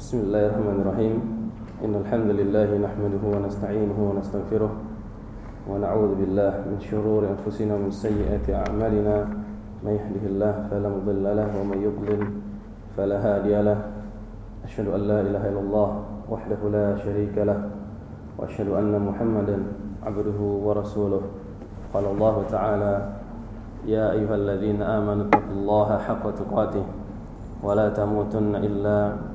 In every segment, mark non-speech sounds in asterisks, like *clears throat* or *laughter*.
بسم الله الرحمن الرحيم. إن الحمد لله نحمده ونستعينه ونستغفره ونعوذ بالله من شرور أنفسنا ومن سيئات أعمالنا. من يهده الله فلا مضل له ومن يضلل فلا هادي له. أشهد أن لا إله إلا الله وحده لا شريك له وأشهد أن محمدا عبده ورسوله. قال الله تعالى يا أيها الذين آمنوا اتقوا الله حق تقاته ولا تموتن إلا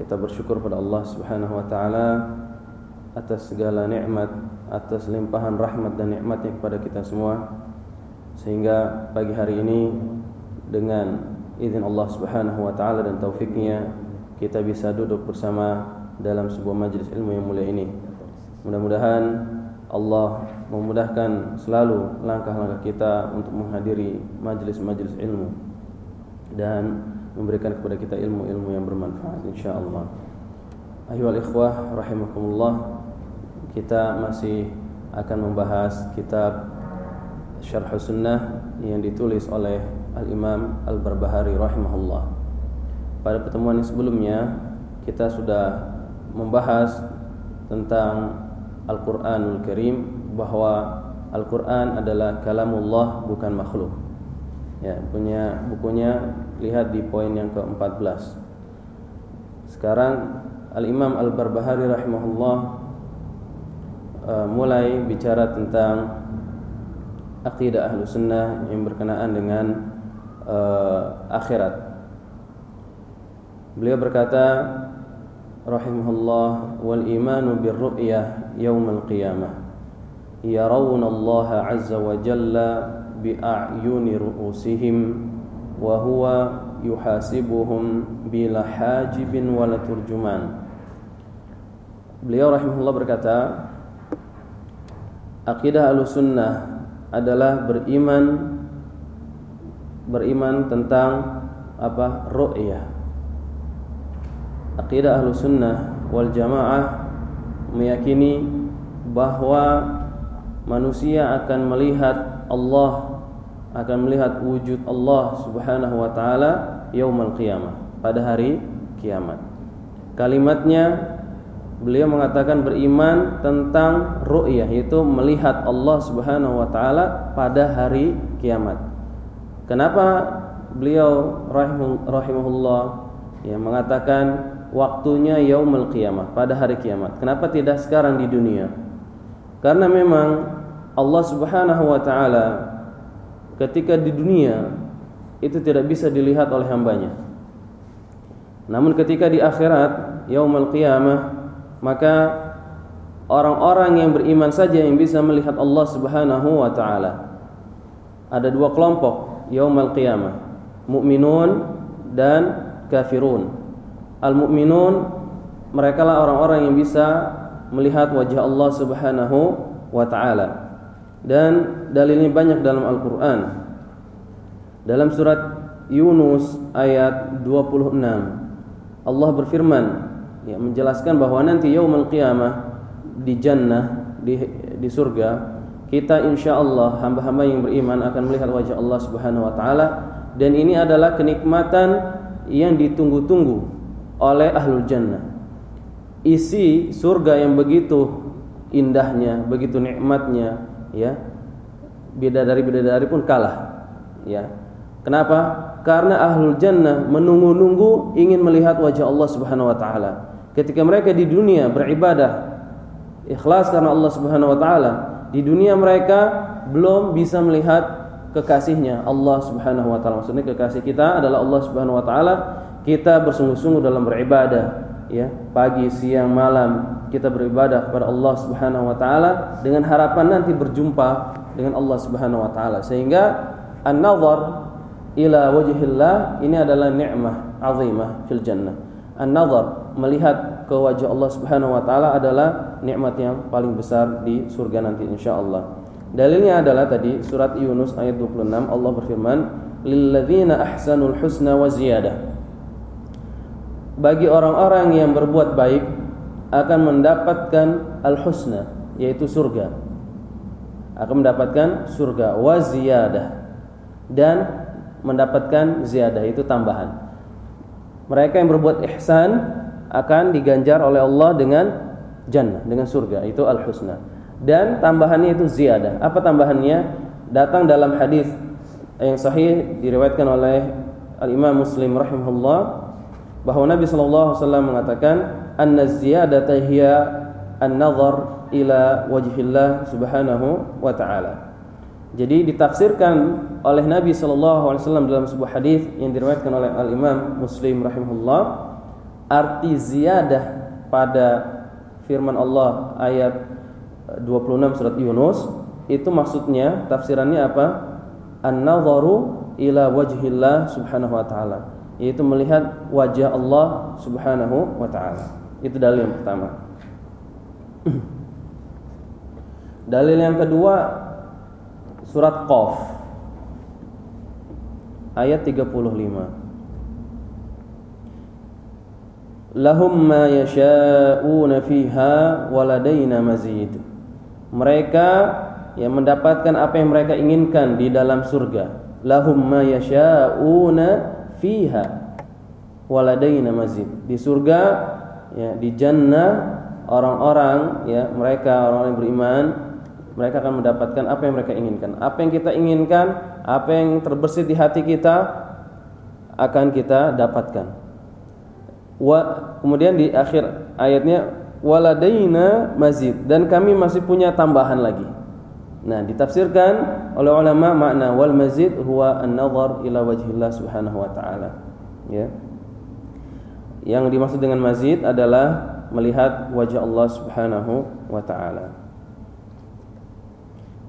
kita bersyukur pada Allah Subhanahu wa taala atas segala nikmat, atas limpahan rahmat dan nikmatnya kepada kita semua. Sehingga pagi hari ini dengan izin Allah Subhanahu wa taala dan taufiknya kita bisa duduk bersama dalam sebuah majelis ilmu yang mulia ini. Mudah-mudahan Allah memudahkan selalu langkah-langkah kita untuk menghadiri majelis-majelis ilmu dan memberikan kepada kita ilmu-ilmu yang bermanfaat insyaallah. Ayyuhal ikhwah rahimakumullah. Kita masih akan membahas kitab Syarh Sunnah yang ditulis oleh Al-Imam Al-Barbahari rahimahullah. Pada pertemuan yang sebelumnya kita sudah membahas tentang Al-Qur'anul Karim bahwa Al-Qur'an adalah kalamullah bukan makhluk. Ya, punya bukunya lihat di poin yang ke-14. Sekarang Al-Imam Al-Barbahari rahimahullah uh, mulai bicara tentang akidah ahlu sunnah yang berkenaan dengan uh, akhirat. Beliau berkata rahimahullah wal imanu bir ru'yah yaumil qiyamah yarawna Allah azza wa jalla Beliau rahimahullah berkata Akidah Ahlussunnah adalah beriman beriman tentang apa? Ru'yah. Akidah Ahlussunnah wal Jamaah meyakini bahwa manusia akan melihat Allah akan melihat wujud Allah Subhanahu wa taala yaumul qiyamah pada hari kiamat. Kalimatnya beliau mengatakan beriman tentang ru'yah yaitu melihat Allah Subhanahu wa taala pada hari kiamat. Kenapa beliau rahimahullah ya mengatakan waktunya yaumul qiyamah pada hari kiamat. Kenapa tidak sekarang di dunia? Karena memang Allah Subhanahu wa taala ketika di dunia itu tidak bisa dilihat oleh hambanya. Namun ketika di akhirat, yaumul qiyamah, maka orang-orang yang beriman saja yang bisa melihat Allah Subhanahu wa taala. Ada dua kelompok yaumul qiyamah, mukminun dan kafirun. Al-mukminun mereka lah orang-orang yang bisa melihat wajah Allah Subhanahu wa taala dan dalilnya banyak dalam Al-Qur'an. Dalam surat Yunus ayat 26 Allah berfirman ya menjelaskan bahwa nanti yaumul qiyamah di jannah di di surga kita insyaallah hamba-hamba yang beriman akan melihat wajah Allah Subhanahu wa taala dan ini adalah kenikmatan yang ditunggu-tunggu oleh ahlul jannah. Isi surga yang begitu indahnya, begitu nikmatnya, ya bidadari bidadari pun kalah ya kenapa karena ahlul jannah menunggu-nunggu ingin melihat wajah Allah Subhanahu wa taala ketika mereka di dunia beribadah ikhlas karena Allah Subhanahu wa taala. Di dunia mereka belum bisa melihat kekasihnya Allah Subhanahu wa taala. Maksudnya kekasih kita adalah Allah Subhanahu wa taala. Kita bersungguh-sungguh dalam beribadah, ya, pagi, siang, malam kita beribadah kepada Allah Subhanahu wa taala dengan harapan nanti berjumpa dengan Allah Subhanahu wa taala. Sehingga an-nazar ila wajhillah ini adalah nikmah azimah fil jannah. An-nazar melihat ke wajah Allah Subhanahu wa taala adalah nikmat yang paling besar di surga nanti insyaallah. Dalilnya adalah tadi surat Yunus ayat 26 Allah berfirman, "Lilladzina ahsanul husna wa ziyadah." Bagi orang-orang yang berbuat baik akan mendapatkan al-husna, yaitu surga. Akan mendapatkan surga wa ziyadah dan mendapatkan ziyadah itu tambahan. Mereka yang berbuat ihsan akan diganjar oleh Allah dengan jannah, dengan surga, itu al-husna dan tambahannya itu ziyadah. Apa tambahannya? Datang dalam hadis yang sahih diriwayatkan oleh Al Imam Muslim rahimahullah bahwa Nabi sallallahu alaihi wasallam mengatakan anna ziyadata hiya an-nazar ila wajhillah subhanahu wa ta'ala. Jadi ditafsirkan oleh Nabi sallallahu alaihi wasallam dalam sebuah hadis yang diriwayatkan oleh Al Imam Muslim rahimahullah arti ziyadah pada firman Allah ayat 26 surat Yunus itu maksudnya tafsirannya apa? An-nadharu ila wajhillah subhanahu wa ta'ala yaitu melihat wajah Allah subhanahu wa ta'ala itu dalil yang pertama. Dalil yang kedua surat Qaf. Ayat 35 lahum ma yasha'una fiha waladaina mazid. Mereka yang mendapatkan apa yang mereka inginkan di dalam surga. Lahum ma yasha'una fiha waladaina mazid. Di surga ya di jannah orang-orang ya mereka orang yang beriman mereka akan mendapatkan apa yang mereka inginkan apa yang kita inginkan apa yang terbersit di hati kita akan kita dapatkan wa kemudian di akhir ayatnya waladaina mazid dan kami masih punya tambahan lagi. Nah, ditafsirkan oleh ulama makna wal mazid huwa an-nazar ila wajhillah subhanahu wa taala. Ya. Yang dimaksud dengan mazid adalah melihat wajah Allah Subhanahu wa taala.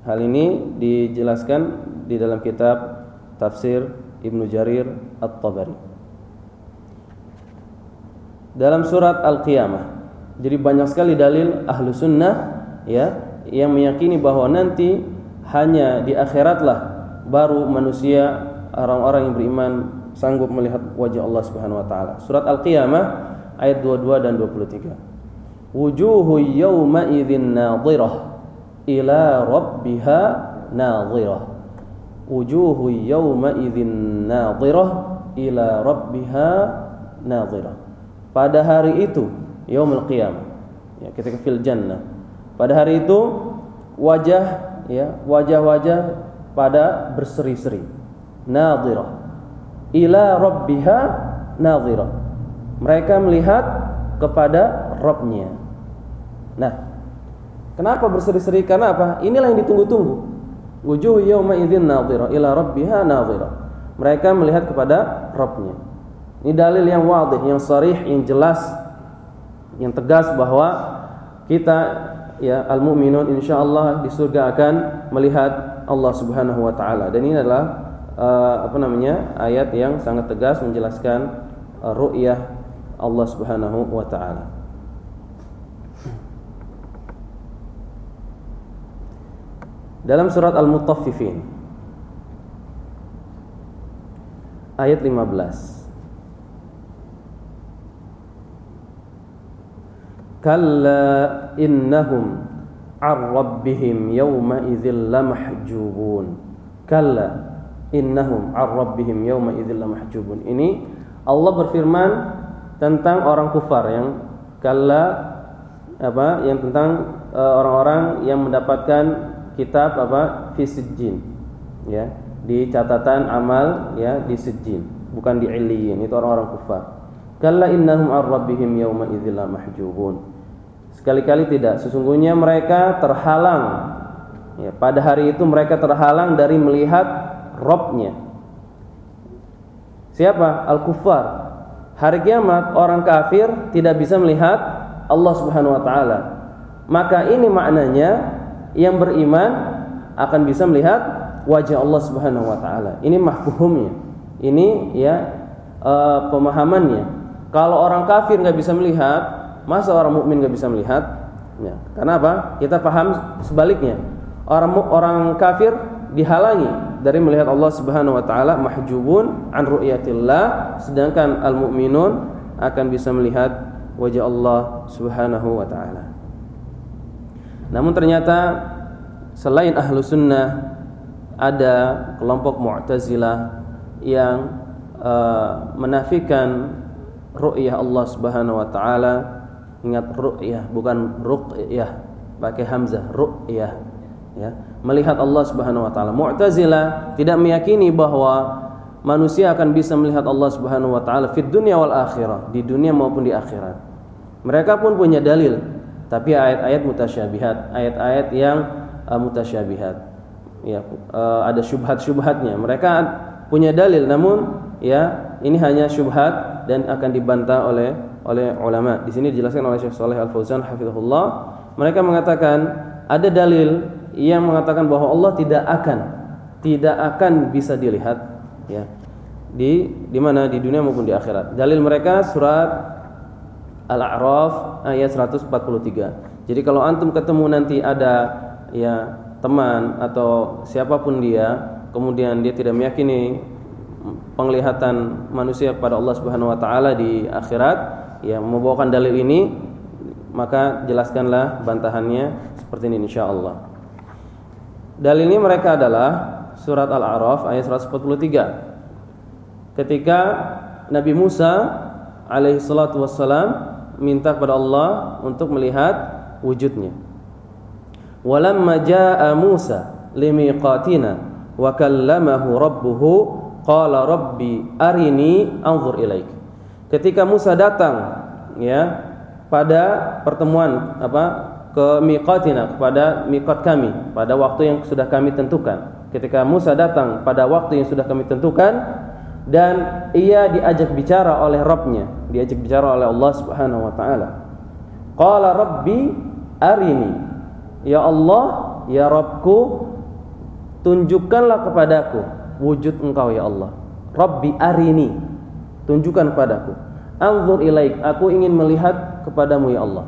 Hal ini dijelaskan di dalam kitab Tafsir Ibnu Jarir At-Tabari. Dalam surat Al-Qiyamah jadi banyak sekali dalil ahlu sunnah ya yang meyakini bahwa nanti hanya di akhiratlah baru manusia orang-orang yang beriman sanggup melihat wajah Allah Subhanahu wa taala. Surat Al-Qiyamah ayat 22 dan 23. Wujuhu yawma idzin nadhirah ila rabbiha nadhirah. Wujuhu yawma idzin nadhirah ila rabbiha nadhirah. Pada hari itu yaumul qiyamah ya ketika fil jannah pada hari itu wajah ya wajah-wajah pada berseri-seri nadhirah ila rabbiha nadhirah mereka melihat kepada Rabbnya nah kenapa berseri-seri? Karena apa? Inilah yang ditunggu-tunggu. Wujuh yauma idzin nadhirah ila rabbiha nadhirah mereka melihat kepada Rabbnya ini dalil yang wadih yang sarih yang jelas yang tegas bahwa kita ya al-mu'minun insyaallah di surga akan melihat Allah Subhanahu wa taala. Dan ini adalah uh, apa namanya? ayat yang sangat tegas menjelaskan uh, ru'yah Allah Subhanahu wa taala. Dalam surat Al-Mutaffifin ayat 15 kalla innahum ar rabbihim yawma idzil lamahjubun kalla innahum ar rabbihim yawma idzil lamahjubun ini Allah berfirman tentang orang kufar yang kalla apa yang tentang uh, orang-orang yang mendapatkan kitab apa fisijin ya di catatan amal ya di sijin bukan di illiyin itu orang-orang kufar kalla innahum ar rabbihim yawma idzil mahjubun Sekali-kali tidak. Sesungguhnya mereka terhalang. Ya, pada hari itu mereka terhalang dari melihat Robnya. Siapa? Al-Kuffar. Hari kiamat orang kafir tidak bisa melihat Allah Subhanahu wa taala. Maka ini maknanya yang beriman akan bisa melihat wajah Allah Subhanahu wa taala. Ini mahfumnya. Ini ya uh, pemahamannya. Kalau orang kafir nggak bisa melihat, masa orang mukmin nggak bisa melihat? Ya. Karena apa? Kita paham sebaliknya. Orang orang kafir dihalangi dari melihat Allah Subhanahu wa taala mahjubun an ru'yatillah sedangkan al mukminun akan bisa melihat wajah Allah Subhanahu wa taala. Namun ternyata selain ahlu sunnah ada kelompok mu'tazilah yang uh, menafikan ru'yah Allah Subhanahu wa taala. Ingat ru'yah bukan ru'yah pakai hamzah, ru'yah ya. Melihat Allah Subhanahu wa taala. Mu'tazilah tidak meyakini bahwa manusia akan bisa melihat Allah Subhanahu wa taala di dunia wal akhirah, di dunia maupun di akhirat. Mereka pun punya dalil, tapi ayat-ayat mutasyabihat, ayat-ayat yang uh, mutasyabihat. Ya, uh, ada syubhat-syubhatnya. Mereka punya dalil namun ya ini hanya syubhat dan akan dibantah oleh oleh ulama. Di sini dijelaskan oleh Syekh Saleh Al Fauzan hafizahullah, mereka mengatakan ada dalil yang mengatakan bahwa Allah tidak akan tidak akan bisa dilihat ya. Di di mana di dunia maupun di akhirat. Dalil mereka surat Al-A'raf ayat 143. Jadi kalau antum ketemu nanti ada ya teman atau siapa pun dia kemudian dia tidak meyakini penglihatan manusia kepada Allah Subhanahu wa taala di akhirat ya membawakan dalil ini maka jelaskanlah bantahannya seperti ini insyaallah. Dalilnya mereka adalah surat Al-A'raf ayat 143. Ketika Nabi Musa alaihi salatu wassalam minta kepada Allah untuk melihat wujudnya. Walamma jaa Musa limiqatina wa kallamahu rabbuhu Qala rabbi arini anzur ilaik. Ketika Musa datang ya pada pertemuan apa ke miqatina kepada miqat kami pada waktu yang sudah kami tentukan. Ketika Musa datang pada waktu yang sudah kami tentukan dan ia diajak bicara oleh Rabbnya, diajak bicara oleh Allah Subhanahu wa taala. Qala rabbi arini. Ya Allah, ya Rabbku, tunjukkanlah kepadaku wujud engkau ya Allah. Rabbi arini. Tunjukkan padaku. Anzur ilaik. Aku ingin melihat kepadamu ya Allah.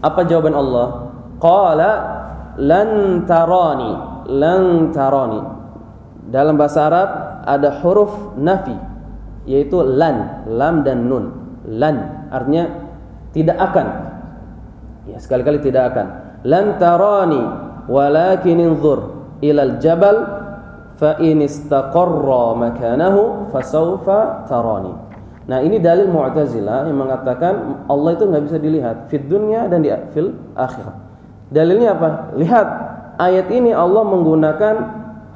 Apa jawaban Allah? Qala lan tarani. Lan tarani. Dalam bahasa Arab ada huruf nafi yaitu lan, lam dan nun. Lan artinya tidak akan. Ya, sekali-kali tidak akan. Lan tarani walakin inzur ilal jabal fa in istaqarra makanahu fasawfa tarani. Nah, ini dalil Mu'tazilah yang mengatakan Allah itu nggak bisa dilihat fid dunya dan di fil akhirat. Dalilnya apa? Lihat ayat ini Allah menggunakan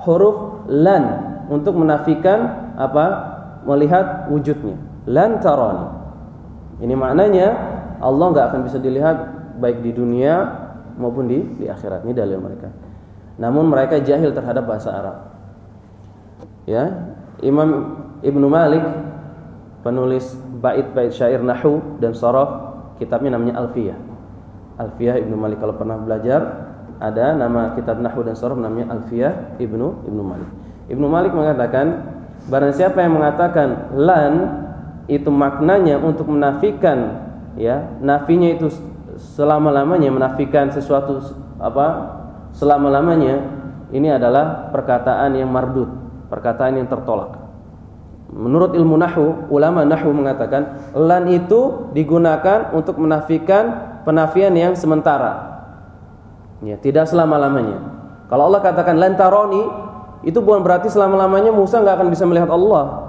huruf lan untuk menafikan apa? melihat wujudnya. Lan tarani. Ini maknanya Allah nggak akan bisa dilihat baik di dunia maupun di di akhirat. Ini dalil mereka. Namun mereka jahil terhadap bahasa Arab ya Imam Ibnu Malik penulis bait-bait syair nahu dan sorof kitabnya namanya Alfiyah. Alfiyah Ibnu Malik. Kalau pernah belajar ada nama kitab nahu dan sorof namanya Alfiyah Ibnu Ibnu Malik. Ibnu Malik mengatakan barang siapa yang mengatakan lan itu maknanya untuk menafikan ya nafinya itu selama-lamanya menafikan sesuatu apa selama-lamanya ini adalah perkataan yang mardut perkataan yang tertolak. Menurut ilmu nahu, ulama nahu mengatakan lan itu digunakan untuk menafikan penafian yang sementara. Ya, tidak selama-lamanya. Kalau Allah katakan lan taroni, itu bukan berarti selama-lamanya Musa nggak akan bisa melihat Allah.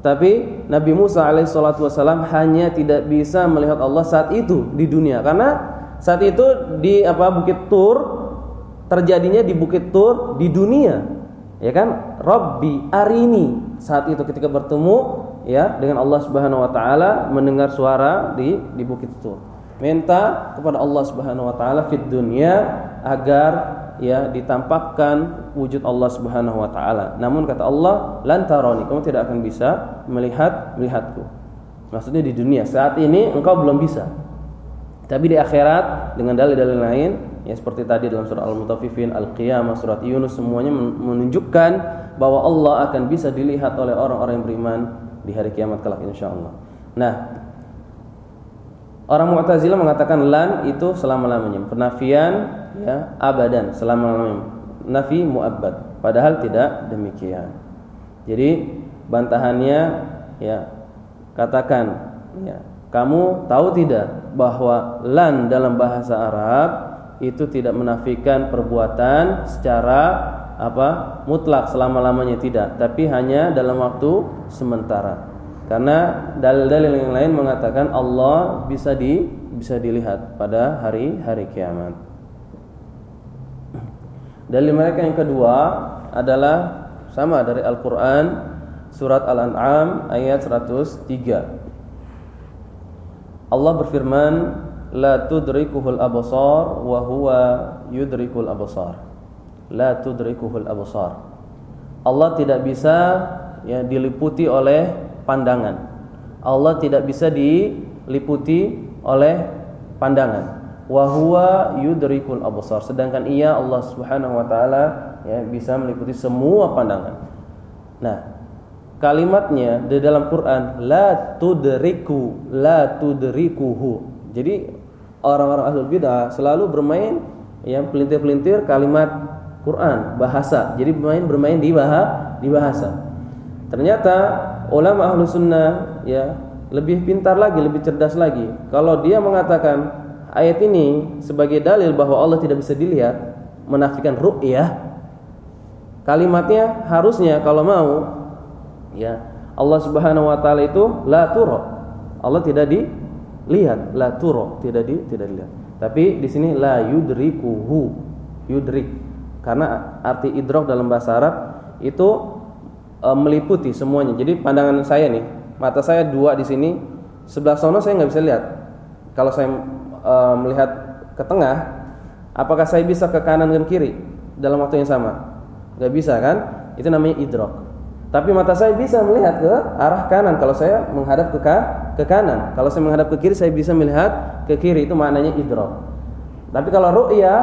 Tapi Nabi Musa alaihissalatu wassalam hanya tidak bisa melihat Allah saat itu di dunia karena saat itu di apa Bukit Tur terjadinya di Bukit Tur di dunia ya kan Rabbi arini saat itu ketika bertemu ya dengan Allah Subhanahu wa taala mendengar suara di di bukit itu minta kepada Allah Subhanahu wa taala fid dunya agar ya ditampakkan wujud Allah Subhanahu wa taala. Namun kata Allah, "Lan tarani, kamu tidak akan bisa melihat melihatku." Maksudnya di dunia saat ini engkau belum bisa. Tapi di akhirat dengan dalil-dalil lain ya seperti tadi dalam surah Al-Mutaffifin, Al-Qiyamah, surat Yunus semuanya menunjukkan bahwa Allah akan bisa dilihat oleh orang-orang yang beriman di hari kiamat kelak insyaallah. Nah, orang Mu'tazilah mengatakan lan itu selama-lamanya, penafian ya abadan selama-lamanya. Nafi muabbad, padahal tidak demikian. Jadi bantahannya ya katakan ya kamu tahu tidak bahwa lan dalam bahasa Arab itu tidak menafikan perbuatan secara apa mutlak selama-lamanya tidak, tapi hanya dalam waktu sementara. Karena dalil-dalil yang lain mengatakan Allah bisa di bisa dilihat pada hari hari kiamat. Dalil mereka yang kedua adalah sama dari Al-Qur'an surat Al-An'am ayat 103. Allah berfirman la tudrikuhul absar wa huwa yudrikul absar la tudrikuhul absar Allah tidak bisa ya diliputi oleh pandangan. Allah tidak bisa diliputi oleh pandangan. Wa huwa yudrikul absar sedangkan ia Allah Subhanahu wa taala ya bisa meliputi semua pandangan. Nah kalimatnya di dalam Quran la tudriku la tudrikuhu. Jadi orang-orang ahlul bidah selalu bermain yang pelintir-pelintir kalimat Quran bahasa. Jadi bermain bermain di bahasa di bahasa. Ternyata ulama ahlu sunnah ya lebih pintar lagi lebih cerdas lagi. Kalau dia mengatakan ayat ini sebagai dalil bahwa Allah tidak bisa dilihat menafikan ru'yah kalimatnya harusnya kalau mau ya. Allah Subhanahu wa taala itu la turo Allah tidak dilihat. La turo tidak di tidak dilihat. Tapi di sini la yudrikuhu yudrik. Karena arti idrok dalam bahasa Arab itu e, meliputi semuanya. Jadi pandangan saya nih mata saya dua di sini sebelah sono saya nggak bisa lihat. Kalau saya e, melihat ke tengah apakah saya bisa ke kanan dan kiri dalam waktu yang sama? Nggak bisa kan? Itu namanya idrok tapi mata saya bisa melihat ke arah kanan kalau saya menghadap ke ke kanan. Kalau saya menghadap ke kiri saya bisa melihat ke kiri itu maknanya idrok. Tapi kalau ru'ya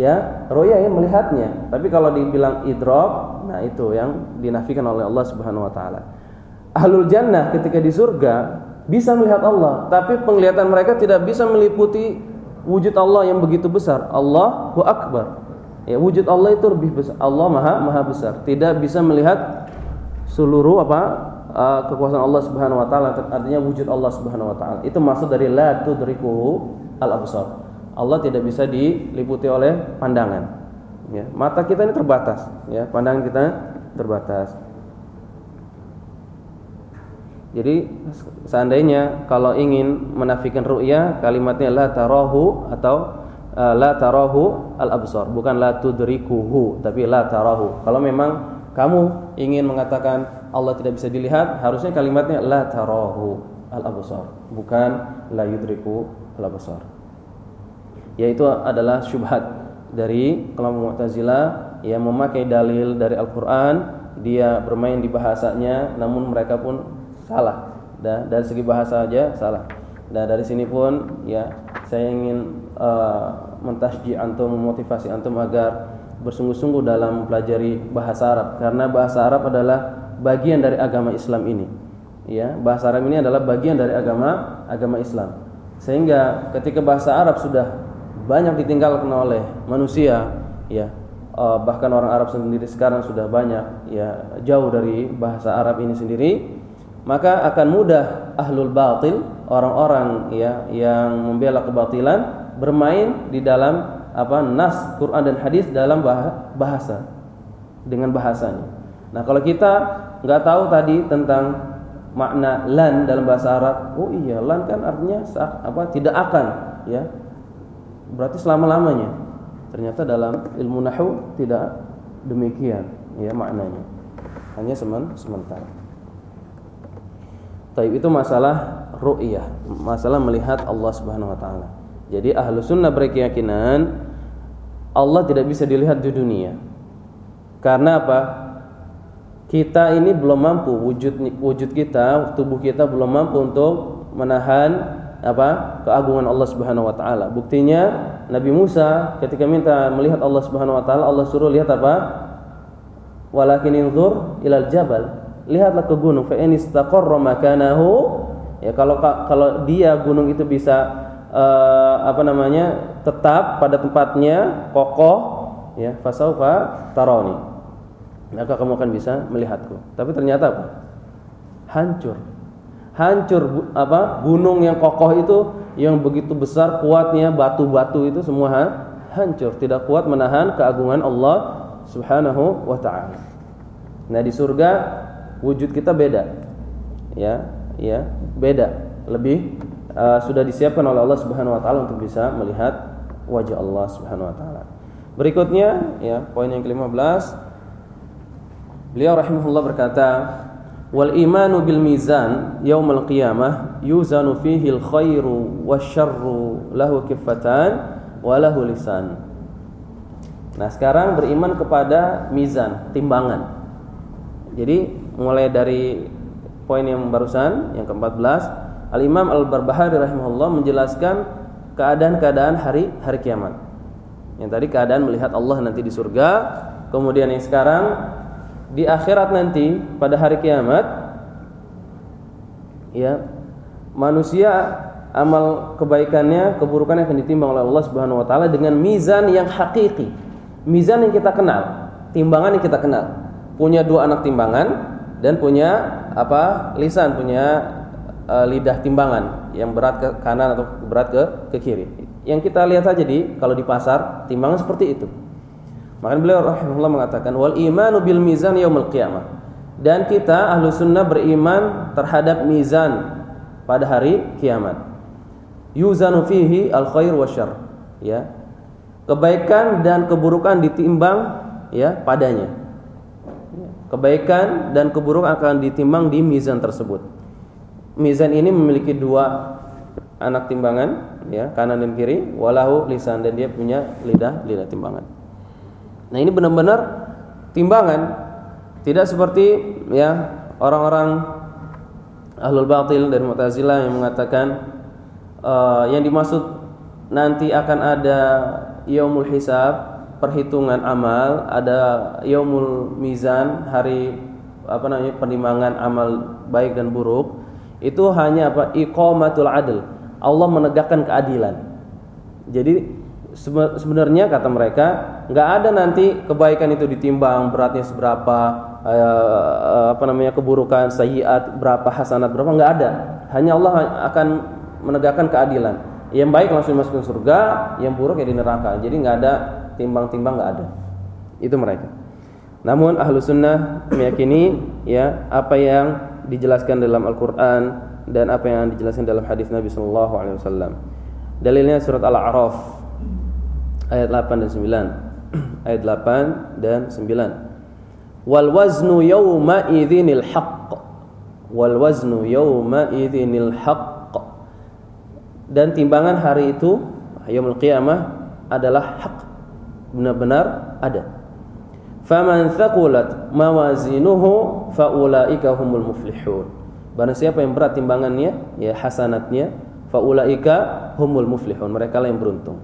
ya, ru'ya ya melihatnya. Tapi kalau dibilang idrok, nah itu yang dinafikan oleh Allah Subhanahu wa taala. Ahlul jannah ketika di surga bisa melihat Allah, tapi penglihatan mereka tidak bisa meliputi wujud Allah yang begitu besar. Allahu akbar. Ya, wujud Allah itu lebih besar. Allah Maha Maha besar. Tidak bisa melihat seluruh apa uh, kekuasaan Allah Subhanahu wa taala artinya wujud Allah Subhanahu wa taala. Itu maksud dari la tudrikuhu al absar. Allah tidak bisa diliputi oleh pandangan. Ya, mata kita ini terbatas, ya, pandangan kita terbatas. Jadi seandainya kalau ingin menafikan ru'ya kalimatnya la tarahu atau uh, la tarahu al absar bukan la tudrikuhu tapi la tarahu. Kalau memang kamu ingin mengatakan Allah tidak bisa dilihat harusnya kalimatnya la tarahu al absar bukan la yudriku al absar yaitu adalah syubhat dari kelompok Mu'tazilah yang memakai dalil dari Al-Qur'an. Dia bermain di bahasanya namun mereka pun salah. Dan dari segi bahasa aja salah dan dari sini pun ya saya ingin uh, mentasji antum memotivasi antum agar bersungguh-sungguh dalam mempelajari bahasa Arab karena bahasa Arab adalah bagian dari agama Islam ini. Ya, bahasa Arab ini adalah bagian dari agama agama Islam. Sehingga ketika bahasa Arab sudah banyak ditinggalkan oleh manusia, ya, uh, bahkan orang Arab sendiri sekarang sudah banyak ya jauh dari bahasa Arab ini sendiri, maka akan mudah ahlul batil orang-orang ya yang membela kebatilan bermain di dalam apa nas Quran dan hadis dalam bahasa dengan bahasanya. Nah, kalau kita nggak tahu tadi tentang makna lan dalam bahasa Arab, oh iya lan kan artinya apa tidak akan ya. Berarti selama-lamanya. Ternyata dalam ilmu nahwu tidak demikian ya maknanya. Hanya semen sementara. Taib itu masalah ru'yah, masalah melihat Allah Subhanahu wa taala. Jadi ahlu sunnah berkeyakinan Allah tidak bisa dilihat di dunia. Karena apa? Kita ini belum mampu wujud wujud kita, tubuh kita belum mampu untuk menahan apa? keagungan Allah Subhanahu wa taala. Buktinya Nabi Musa ketika minta melihat Allah Subhanahu wa taala, Allah suruh lihat apa? Walakin inzur ilal jabal. Lihatlah ke gunung fa in istaqarra makanahu. Ya kalau kalau dia gunung itu bisa uh, apa namanya tetap pada tempatnya kokoh ya fasaufa taroni. Maka kamu akan bisa melihatku. Tapi ternyata apa? Hancur. Hancur apa gunung yang kokoh itu yang begitu besar kuatnya batu-batu itu semua hancur. Tidak kuat menahan keagungan Allah Subhanahu wa taala. Nah, di surga wujud kita beda. Ya, ya, beda. Lebih uh, sudah disiapkan oleh Allah Subhanahu wa taala untuk bisa melihat wajah Allah Subhanahu wa taala. Berikutnya, ya, poin yang ke-15. Beliau rahimahullah berkata, "Wal imanu bil mizan yaumil qiyamah yuzanu fihi al khairu wasyarru lahu kiffatan wa lahu lisan." Nah, sekarang beriman kepada mizan, timbangan. Jadi, mulai dari poin yang barusan, yang ke-14, Al-Imam Al-Barbahari rahimahullah menjelaskan keadaan-keadaan hari hari kiamat. Yang tadi keadaan melihat Allah nanti di surga, kemudian yang sekarang di akhirat nanti pada hari kiamat ya manusia amal kebaikannya, keburukannya akan ditimbang oleh Allah Subhanahu wa taala dengan mizan yang hakiki mizan yang kita kenal, timbangan yang kita kenal. Punya dua anak timbangan dan punya apa? lisan, punya uh, lidah timbangan yang berat ke kanan atau berat ke ke kiri. Yang kita lihat saja di kalau di pasar timbangan seperti itu. Maka beliau rahimahullah mengatakan wal imanu bil mizan yaumil qiyamah. Dan kita ahlu sunnah beriman terhadap mizan pada hari kiamat. Yuzanu fihi al khair wa syar. Ya, kebaikan dan keburukan ditimbang ya padanya. Kebaikan dan keburukan akan ditimbang di mizan tersebut. Mizan ini memiliki dua anak timbangan ya, kanan dan kiri, walahu lisan dan dia punya lidah lidah timbangan. Nah, ini benar-benar timbangan. Tidak seperti ya orang-orang ahlul batil dari Mu'tazilah yang mengatakan uh, yang dimaksud nanti akan ada yaumul hisab, perhitungan amal, ada yaumul mizan, hari apa namanya penimbangan amal baik dan buruk. Itu hanya apa? iqamatul adl. Allah menegakkan keadilan. Jadi sebenarnya kata mereka nggak ada nanti kebaikan itu ditimbang beratnya seberapa eh, apa namanya keburukan sayiat berapa hasanat berapa nggak ada hanya Allah akan menegakkan keadilan yang baik langsung masuk surga, yang buruk ya di neraka. Jadi nggak ada timbang-timbang nggak ada. Itu mereka. Namun ahlu sunnah meyakini ya apa yang dijelaskan dalam Al-Quran dan apa yang dijelaskan dalam hadis Nabi Shallallahu Alaihi Wasallam. Dalilnya surat Al-A'raf ayat 8 dan 9. *clears throat* ayat 8 dan 9. Wal waznu yawma idzinil haqq. Wal waznu yawma idzinil haqq dan timbangan hari itu yaumul qiyamah adalah hak benar-benar ada. Faman thaqulat mawazinuhu faulaika humul muflihun. Barang siapa yang berat timbangannya ya hasanatnya faulaika humul muflihun. Mereka lah yang beruntung.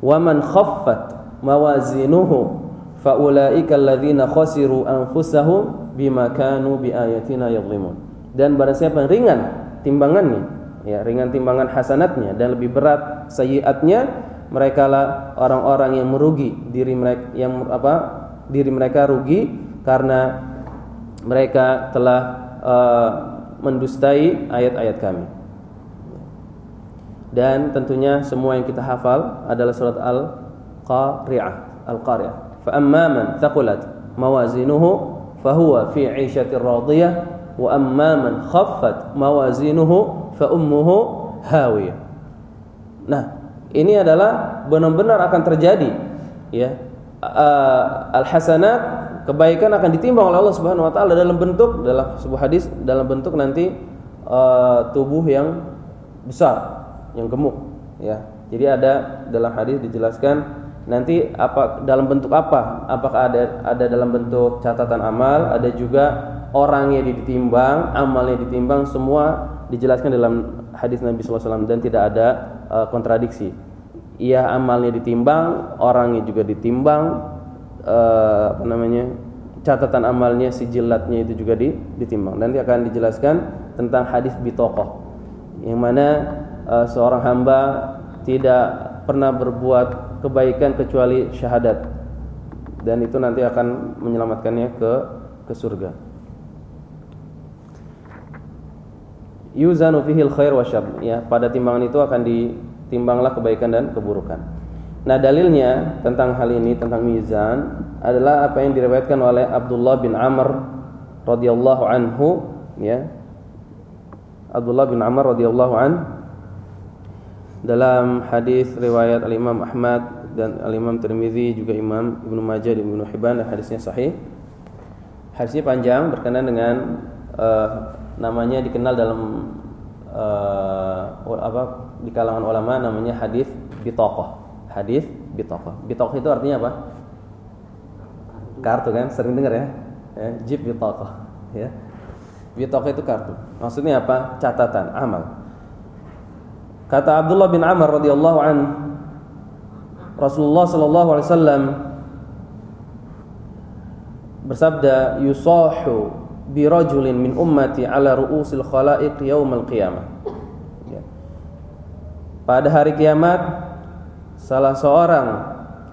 Waman khaffat mawazinuhu faulaika alladzina khasiru anfusahum bima kanu biayatina yadhlimun. Dan barang siapa yang ringan timbangannya ya ringan timbangan hasanatnya dan lebih berat sayiatnya mereka lah orang-orang yang merugi diri mereka yang apa diri mereka rugi karena mereka telah uh, mendustai ayat-ayat kami dan tentunya semua yang kita hafal adalah surat al-qari'ah al-qari'ah fa amma man thaqulat mawazinuhu fahuwa fi 'ishatir radiyah wa amma man khaffat mawazinuhu fa ummuhu hawiyah. Nah, ini adalah benar-benar akan terjadi ya. Uh, al-hasanat kebaikan akan ditimbang oleh Allah Subhanahu wa taala dalam bentuk dalam sebuah hadis dalam bentuk nanti uh, tubuh yang besar, yang gemuk, ya. Jadi ada dalam hadis dijelaskan nanti apa dalam bentuk apa? Apakah ada ada dalam bentuk catatan amal, ada juga orangnya ditimbang, amalnya ditimbang, semua dijelaskan dalam hadis Nabi SAW dan tidak ada uh, kontradiksi. Ia amalnya ditimbang, orangnya juga ditimbang, uh, apa namanya catatan amalnya, si jilatnya itu juga ditimbang. Nanti akan dijelaskan tentang hadis bitokoh, yang mana uh, seorang hamba tidak pernah berbuat kebaikan kecuali syahadat dan itu nanti akan menyelamatkannya ke ke surga. Yuzanu fihi khair wa syarr ya pada timbangan itu akan ditimbanglah kebaikan dan keburukan. Nah, dalilnya tentang hal ini tentang mizan adalah apa yang diriwayatkan oleh Abdullah bin Amr radhiyallahu anhu ya. Abdullah bin Amr radhiyallahu anhu dalam hadis riwayat Al Imam Ahmad dan Al Imam Tirmizi juga Imam Ibnu Majah dan Ibnu Hibban dan hadisnya sahih. Hadisnya panjang berkenaan dengan uh, namanya dikenal dalam uh, apa di kalangan ulama namanya hadis bitokoh. Hadis bitokoh. Bitokoh itu artinya apa? Kartu kan, sering dengar ya? ya Jeep bitokoh. Ya. Bitokoh itu kartu. Maksudnya apa? Catatan, amal. Kata Abdullah bin Amr radhiyallahu an Rasulullah sallallahu alaihi wasallam bersabda yusahu bi rajulin min ummati ala ru'usil khalaiq yaumal qiyamah. Ya. Pada hari kiamat salah seorang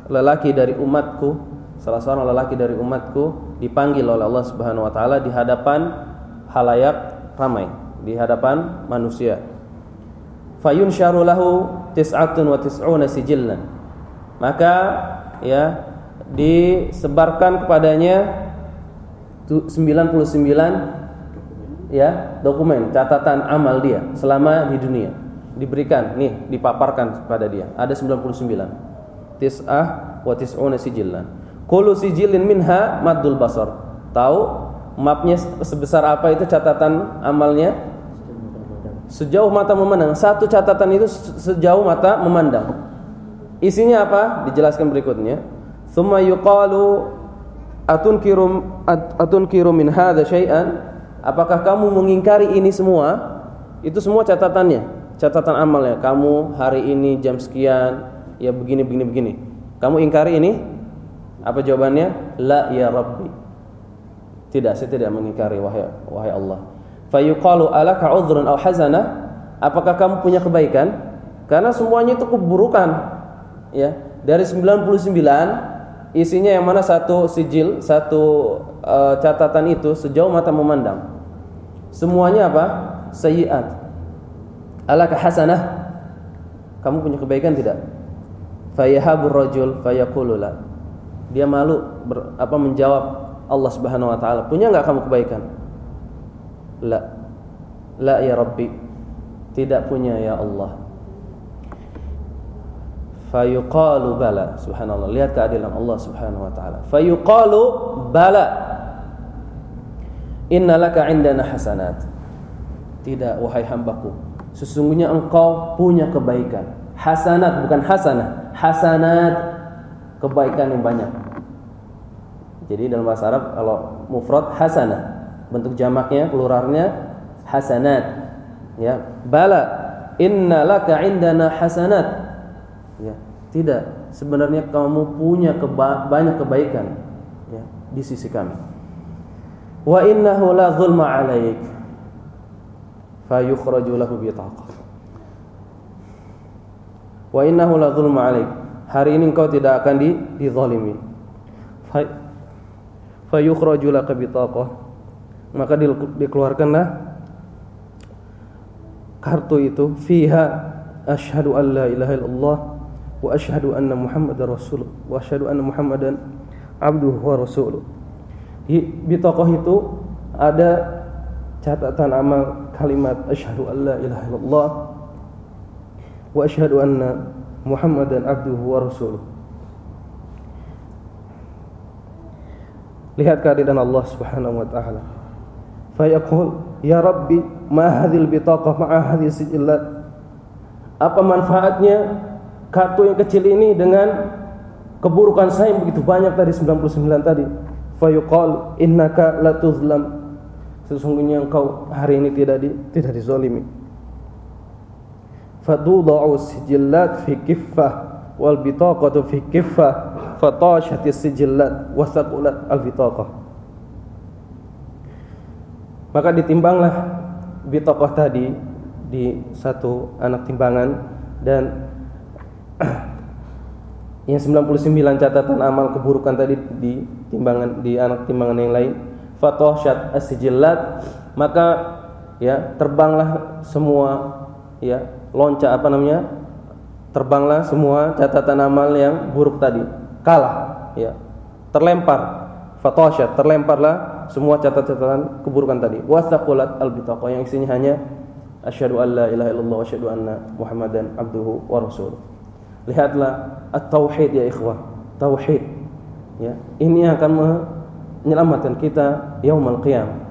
lelaki dari umatku, salah seorang lelaki dari umatku dipanggil oleh Allah Subhanahu wa taala di hadapan halayak ramai, di hadapan manusia fayunsyaru lahu tis'atun wa tis'una sijillan maka ya disebarkan kepadanya 99 ya dokumen catatan amal dia selama di dunia diberikan nih dipaparkan kepada dia ada 99 tis'ah wa tis'una sijillan kullu sijillin minha maddul basar tahu mapnya sebesar apa itu catatan amalnya Sejauh mata memandang. Satu catatan itu sejauh mata memandang. Isinya apa? Dijelaskan berikutnya. Thumma yuqalu atunkiru atunkiru min hadza syai'an? Apakah kamu mengingkari ini semua? Itu semua catatannya, catatan amalnya. Kamu hari ini jam sekian, ya begini begini begini. Kamu ingkari ini? Apa jawabannya? La ya Rabbi. Tidak, saya tidak mengingkari wahai wahai Allah fayuqalu alaka udhrun aw hazana apakah kamu punya kebaikan karena semuanya itu keburukan ya dari 99 isinya yang mana? Satu sijil satu uh, catatan itu sejauh mata memandang. Semuanya apa? Sayyiat alaka hasanah? Kamu punya kebaikan tidak? Fayahabur rajul fayaqulu dia malu ber, apa menjawab Allah Subhanahu wa taala. Punya enggak kamu kebaikan? La. La ya Rabbi. Tidak punya ya Allah. Fayuqalu bala. Subhanallah. Lihat keadilan Allah Subhanahu wa taala. Fayuqalu bala. Innalaka indana hasanat. Tidak wahai hambaku. Sesungguhnya engkau punya kebaikan. Hasanat bukan hasanah. Hasanat kebaikan yang banyak. Jadi dalam bahasa Arab kalau mufrad hasanah bentuk jamaknya pluralnya hasanat ya bala inna laka indana hasanat ya. Tidak. Sebenarnya kamu punya keba banyak kebaikan ya di sisi kami. Wa innahu la zulma alaik. Yukhraju lahu bitaqah wa innahu la zulma alaik. Hari ini engkau tidak akan di dizalimi. Yukhraju laka bitaqah maka dikeluarkanlah kartu itu. Fiha asyhadu an la ilaha illallah muhammadar rasul wa asyhadu anna muhammadan abduhu wa rasuluh. Di, itu ada catatan amal kalimat asyhadu an la ilaha illallah wa asyhadu anna muhammadan abduhu wa lihat keadaan Allah Subhanahu wa taala. Fayaqul ya rabbi ma hadhil bitaqah ma hadhil sijillat? Apa manfaatnya kartu yang kecil ini dengan keburukan saya yang begitu banyak tadi 99 tadi. Fayuqal innaka la tuzlam sesungguhnya engkau hari ini tidak di tidak dizalimi fadudau sijillat fi kiffah wal bitaqatu fi kiffah fatashat sijillat wa thaqulat al bitaqah. Maka ditimbanglah bitaqah tadi di satu anak timbangan dan yang 99 catatan amal keburukan tadi di timbangan di anak timbangan yang lain fatoshat as-sijillat maka ya terbanglah semua ya loncat apa namanya terbanglah semua catatan amal yang buruk tadi. Kalah ya terlempar fatoshat terlemparlah semua catatan-catatan keburukan tadi. Wasaqulat al-bitaqa yang isinya hanya asyhadu an la ilaha illallah wa asyhadu anna muhammadan abduhu wa rasuluh lihatlah at-tauhid ya ikhwah tauhid ya ini akan menyelamatkan kita yaumul qiyamah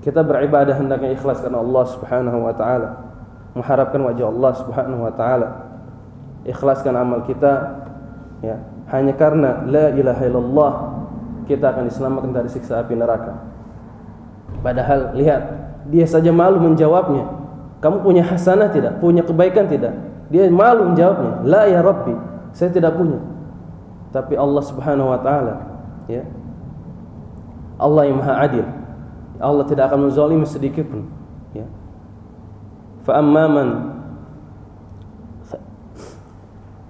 kita beribadah hendaknya ikhlas karena Allah Subhanahu wa taala mengharapkan wajah Allah Subhanahu wa taala. Ikhlaskan amal kita ya, hanya karena la ilaha illallah kita akan diselamatkan dari siksa api neraka. Padahal lihat, dia saja malu menjawabnya. Kamu punya hasanah tidak? Punya kebaikan tidak? Dia malu menjawabnya. La ya Rabbi, saya tidak punya. Tapi Allah Subhanahu wa taala, ya. Allah yang Maha Adil. Allah tidak akan menzalimi sedikit pun, ya. Fa amman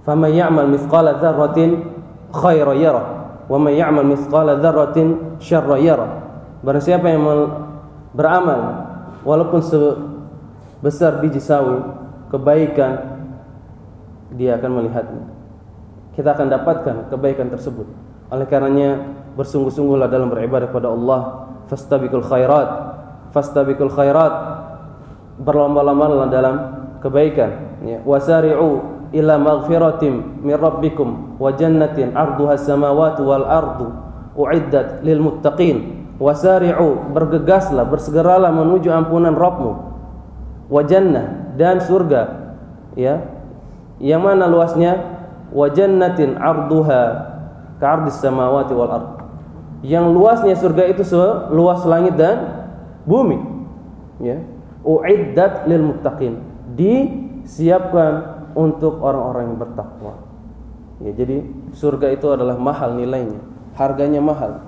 faman ya'mal mithqala dzarratin khairan yarah wa man ya'mal mithqala dzarratin syarran yarah. Barang siapa yang beramal walaupun sebesar biji sawi kebaikan dia akan melihatnya. Kita akan dapatkan kebaikan tersebut. Oleh karenanya bersungguh-sungguhlah dalam beribadah kepada Allah. Fastabiqul khairat. Fastabiqul khairat berlomba-lomba dalam kebaikan ya wasari'u ila maghfiratin min rabbikum wa jannatin 'arduha samawati wal ardu uiddat lil muttaqin wasari'u bergegaslah bersegeralah menuju ampunan Rabbmu wa jannah dan surga ya yang mana luasnya? Wa jannatin 'arduha ka'ardis samawati wal ard. Yang luasnya surga itu seluas langit dan bumi. Ya. Uiddat lil muttaqin. Disiapkan untuk orang-orang yang bertakwa. Ya jadi surga itu adalah mahal nilainya. Harganya mahal.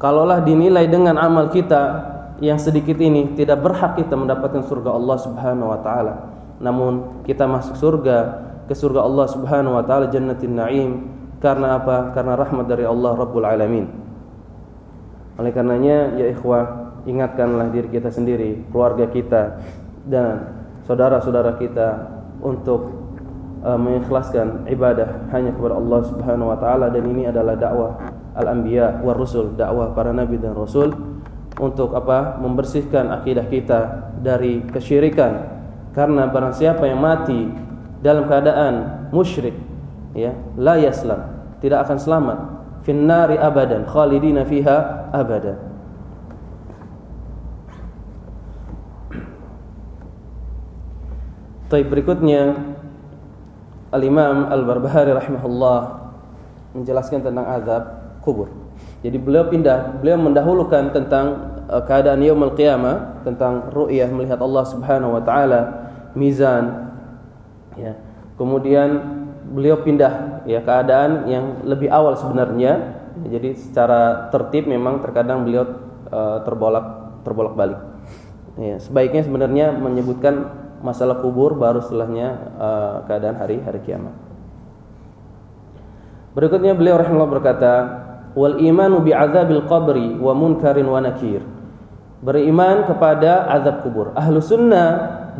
Kalaulah dinilai dengan amal kita yang sedikit ini tidak berhak kita mendapatkan surga Allah Subhanahu wa taala. Namun kita masuk surga ke surga Allah Subhanahu wa taala jannatin naim karena apa karena rahmat dari Allah Rabbul alamin oleh karenanya ya ikhwah ingatkanlah diri kita sendiri, keluarga kita dan saudara-saudara kita untuk uh, mengikhlaskan ibadah hanya kepada Allah Subhanahu wa taala dan ini adalah dakwah al-anbiya war rusul, dakwah para nabi dan rasul untuk apa? membersihkan akidah kita dari kesyirikan. Karena barang siapa yang mati dalam keadaan musyrik ya, la yaslam, tidak akan selamat. Finnari abadan, khalidina fiha abadan. Tapi berikutnya Al-Imam Al-Barbahari rahimahullah menjelaskan tentang azab kubur. Jadi beliau pindah, beliau mendahulukan tentang uh, keadaan yaumul qiyamah, tentang ru'yah melihat Allah Subhanahu wa taala, mizan ya. Kemudian beliau pindah ya keadaan yang lebih awal sebenarnya. Jadi secara tertib memang terkadang beliau uh, terbolak terbolak-balik. Ya, sebaiknya sebenarnya menyebutkan masalah kubur baru setelahnya uh, keadaan hari hari kiamat. Berikutnya beliau rahimahullah berkata, "Wal imanu bi azabil qabri wa munkarin wa nakir." Beriman kepada azab kubur. Ahlu sunnah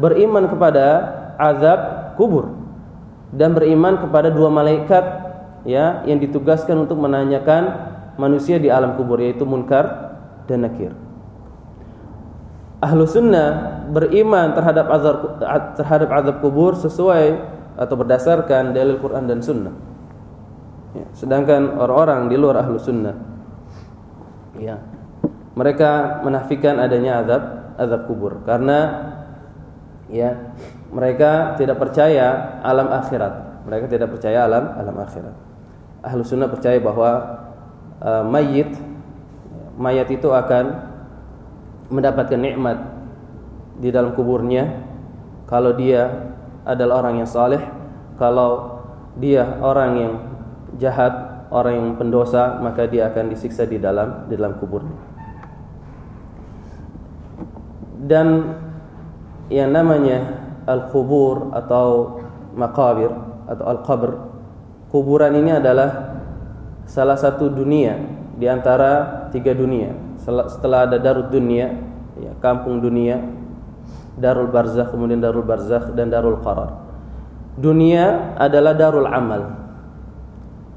beriman kepada azab kubur dan beriman kepada dua malaikat ya yang ditugaskan untuk menanyakan manusia di alam kubur yaitu munkar dan nakir ahlu sunnah beriman terhadap azab terhadap azab kubur sesuai atau berdasarkan dalil Quran dan Sunnah. Ya, sedangkan orang-orang di luar ahlu sunnah, ya, mereka menafikan adanya azab azab kubur karena ya mereka tidak percaya alam akhirat. Mereka tidak percaya alam alam akhirat. Ahlu sunnah percaya bahwa uh, mayit mayat itu akan mendapatkan nikmat di dalam kuburnya kalau dia adalah orang yang saleh kalau dia orang yang jahat orang yang pendosa maka dia akan disiksa di dalam di dalam kuburnya. Dan yang namanya al-kubur atau makabir atau al-qabr. Kuburan ini adalah salah satu dunia di antara tiga dunia. Setelah ada darul dunia ya, kampung dunia darul barzakh kemudian darul barzakh dan darul qarar. Dunia adalah darul amal.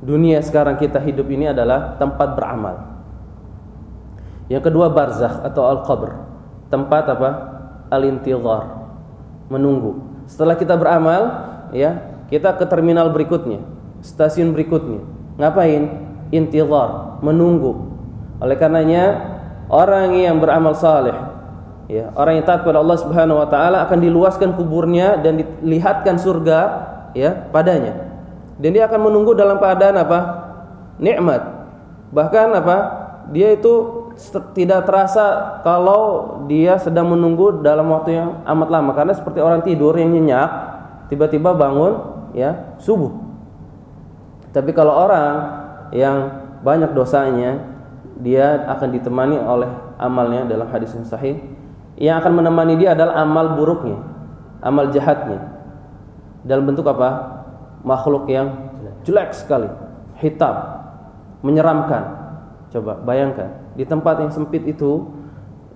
Dunia sekarang kita hidup ini adalah tempat beramal. Yang kedua barzakh atau al-qabr. Tempat apa? Al-intizar. Menunggu. Setelah kita beramal, ya, kita ke terminal berikutnya, stasiun berikutnya. Ngapain? Intizar, menunggu. Oleh karenanya orang yang beramal saleh, ya, orang yang taat kepada Allah Subhanahu wa taala akan diluaskan kuburnya dan dilihatkan surga ya padanya. Dan dia akan menunggu dalam keadaan apa? Nikmat. Bahkan apa? Dia itu tidak terasa kalau dia sedang menunggu dalam waktu yang amat lama karena seperti orang tidur yang nyenyak tiba-tiba bangun ya subuh. Tapi kalau orang yang banyak dosanya dia akan ditemani oleh amalnya dalam hadis yang sahih yang akan menemani dia adalah amal buruknya, amal jahatnya. Dalam bentuk apa? Makhluk yang jelek sekali, hitam, menyeramkan. Coba bayangkan di tempat yang sempit itu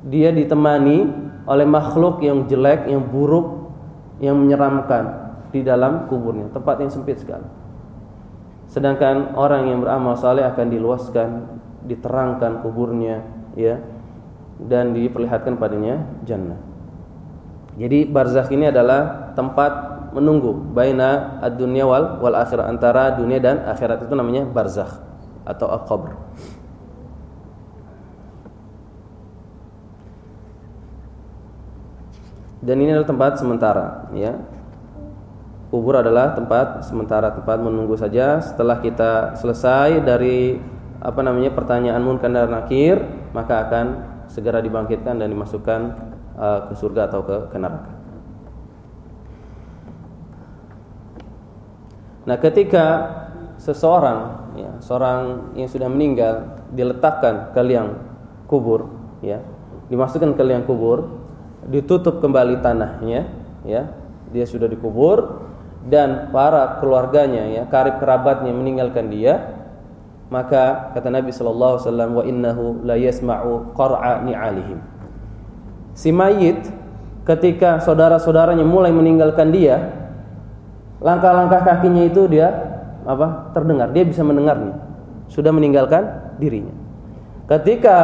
dia ditemani oleh makhluk yang jelek, yang buruk, yang menyeramkan di dalam kuburnya, tempat yang sempit sekali. Sedangkan orang yang beramal saleh akan diluaskan, diterangkan kuburnya, ya, dan diperlihatkan padanya jannah. Jadi barzakh ini adalah tempat menunggu baina ad-dunya wal wal akhirat antara dunia dan akhirat itu namanya barzakh atau al-qabr. Dan ini adalah tempat sementara ya. Kubur adalah tempat sementara tempat menunggu saja. Setelah kita selesai dari apa namanya pertanyaan munkar dan nakir maka akan segera dibangkitkan dan dimasukkan uh, ke surga atau ke, ke neraka. Nah ketika seseorang ya seorang yang sudah meninggal diletakkan ke liang kubur ya dimasukkan ke liang kubur ditutup kembali tanahnya ya. Dia sudah dikubur dan para keluarganya ya karib kerabatnya meninggalkan dia. Maka kata Nabi sallallahu alaihi wasallam wa innahu la yasma'u qar'a si mayit ketika saudara-saudaranya mulai meninggalkan dia langkah-langkah kakinya itu dia apa terdengar. Dia bisa mendengarnya sudah meninggalkan dirinya. Ketika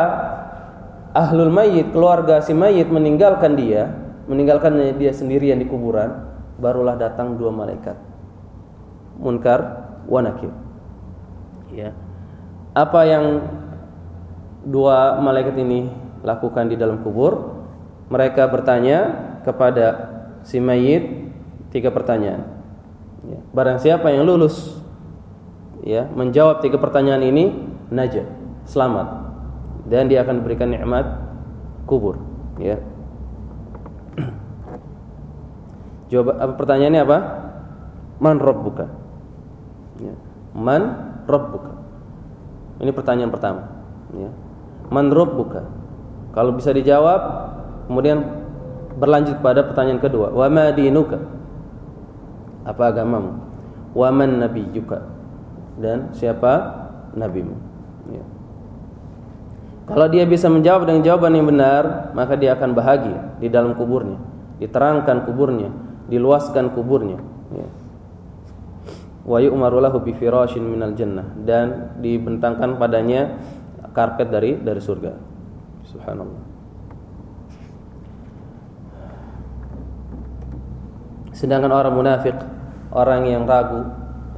ahlul mayit, keluarga si mayit meninggalkan dia, meninggalkan dia sendirian di kuburan, barulah datang dua malaikat. Munkar wa nakir. Ya. Apa yang dua malaikat ini lakukan di dalam kubur? Mereka bertanya kepada si mayit tiga pertanyaan. Ya. Barang siapa yang lulus ya menjawab tiga pertanyaan ini najah, selamat dan dia akan diberikan nikmat kubur ya Jawab apa pertanyaannya apa? Man rabbuka? Ya. Man rabbuka? Ini pertanyaan pertama, ya. Man rabbuka? Kalau bisa dijawab, kemudian berlanjut pada pertanyaan kedua, wa ma? Apa agamamu? Wa man nabiyyuka? Dan siapa nabimu? Kalau dia bisa menjawab dengan jawaban yang benar, maka dia akan bahagia di dalam kuburnya, diterangkan kuburnya, diluaskan kuburnya. Ya. Wa yu'maru lahu bi firashin minal jannah dan dibentangkan padanya karpet dari dari surga. Subhanallah. Sedangkan orang munafik, orang yang ragu,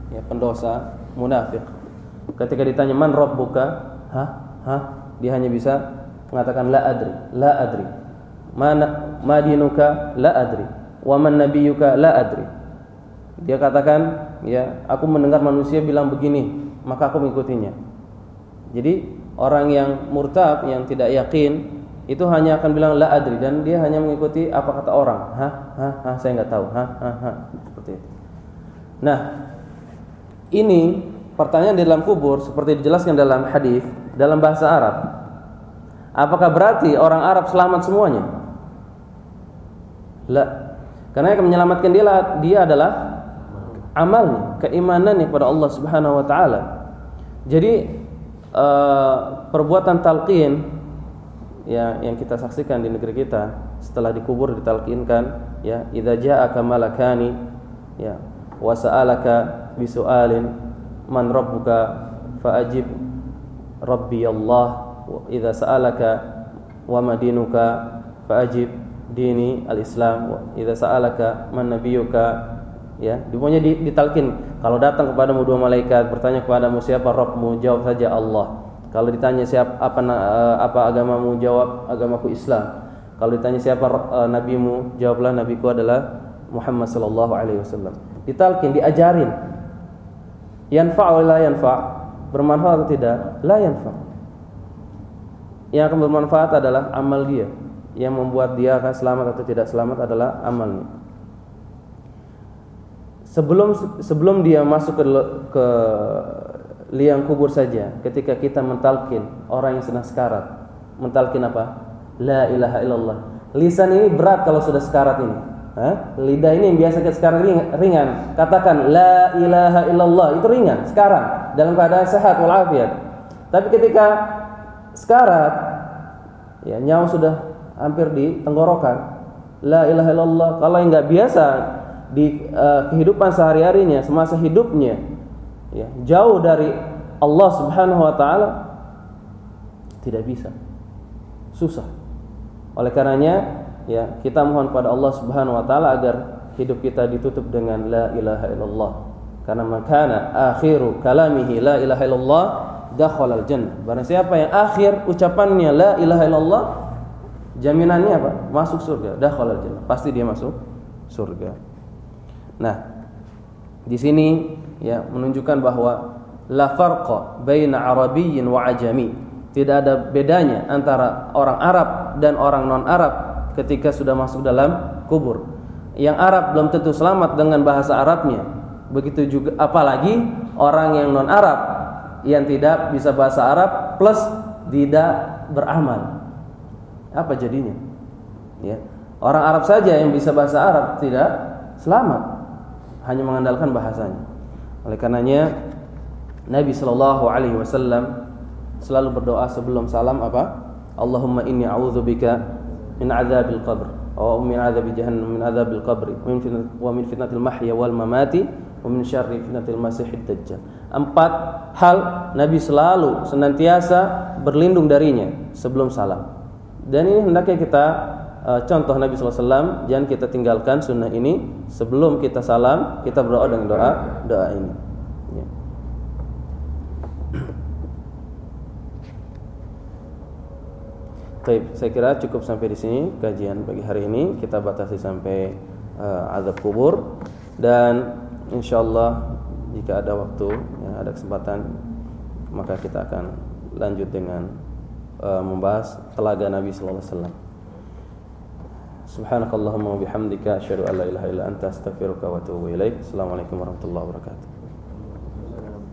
ya pendosa, munafik, ketika ditanya man rabbuka, hah? Hah? Dia hanya bisa mengatakan la adri, la adri. mana madinuka la adri. Wa man nabiyyuka la adri. Dia katakan ya aku mendengar manusia bilang begini maka aku mengikutinya. Jadi orang yang murtad yang tidak yakin itu hanya akan bilang la adri dan dia hanya mengikuti apa kata orang. Hah hah hah saya nggak tahu. Hah hah hah seperti itu. Nah ini pertanyaan di dalam kubur seperti dijelaskan dalam hadis dalam bahasa Arab apakah berarti orang Arab selamat semuanya La. Karena yang menyelamatkan dia dia adalah amalnya, keimanannya kepada Allah Subhanahu wa taala. Jadi uh, perbuatan talqin ya yang kita saksikan di negeri kita setelah dikubur ditalqinkan ya idza ja'aka malakani ya wa sa'alaka bisu'alin man rabbuka fa'ajib rabbi Allah idza sa'alaka wa madinuka fa'ajib dini al-Islam idza sa'alaka man nabiyyuka ya. Pokoknya ditalkin kalau datang kepadamu dua malaikat bertanya kepadamu siapa Rabbmu jawab saja Allah. Kalau ditanya siapa apa eh, apa agamamu jawab agamaku Islam. Kalau ditanya siapa uh, nabimu jawablah nabiku adalah Muhammad sallallahu alaihi wasallam. Ditalkin diajarin. Yanfa' la yanfa' bermanfaat atau tidak la yanfa' yang akan bermanfaat adalah amal dia yang membuat dia akan selamat atau tidak selamat adalah amalnya. Sebelum sebelum dia masuk ke, ke liang kubur saja, ketika kita mentalkin orang yang sedang sekarat, mentalkin apa? La ilaha illallah. Lisan ini berat kalau sudah sekarat ini. Hah? Lidah ini yang biasa sekarang ringan. Katakan la ilaha illallah itu ringan sekarang dalam keadaan sehat walafiat. Tapi ketika sekarat ya nyawa sudah hampir di tenggorokan. La ilaha illallah. Kalau yang nggak biasa di uh, kehidupan sehari-harinya, semasa hidupnya, ya, jauh dari Allah Subhanahu wa taala tidak bisa. Susah. Oleh karenanya, ya, kita mohon pada Allah Subhanahu wa taala agar hidup kita ditutup dengan la ilaha illallah. Karena makana akhiru kalamihi la ilaha illallah dakhala al-jannah. Barang siapa yang akhir ucapannya la ilaha illallah Jaminannya apa? Masuk surga. Dakhala jannah. Pasti dia masuk surga. Nah, di sini ya menunjukkan bahwa la farqa baina arabiyyin wa ajami. Tidak ada bedanya antara orang Arab dan orang non-Arab ketika sudah masuk dalam kubur. Yang Arab belum tentu selamat dengan bahasa Arabnya. Begitu juga apalagi orang yang non-Arab yang tidak bisa bahasa Arab plus tidak beramal apa jadinya? Ya. Orang Arab saja yang bisa bahasa Arab tidak selamat, hanya mengandalkan bahasanya. Oleh karenanya Nabi Shallallahu Alaihi Wasallam selalu berdoa sebelum salam apa? Allahumma inni a'udzubika min adzabil qabr wa min adzabi jahannam min adzabil qabr wa min fitnatil mahya wal mamati wa min syarri fitnatil masiihid dajjal. Empat hal Nabi selalu senantiasa berlindung darinya sebelum salam. Dan ini hendaknya kita uh, contoh Nabi SAW jangan kita tinggalkan sunnah ini sebelum kita salam kita berdoa dengan doa doa ini. Ya. Baik, saya kira cukup sampai di sini kajian pagi hari ini kita batasi sampai uh, azab kubur dan insyaallah jika ada waktu ya, ada kesempatan maka kita akan lanjut dengan uh, membahas telaga Nabi sallallahu alaihi wasallam. Subhanakallahumma wa bihamdika asyhadu an la ilaha illa anta astaghfiruka wa atubu ilaik. Assalamualaikum warahmatullahi wabarakatuh.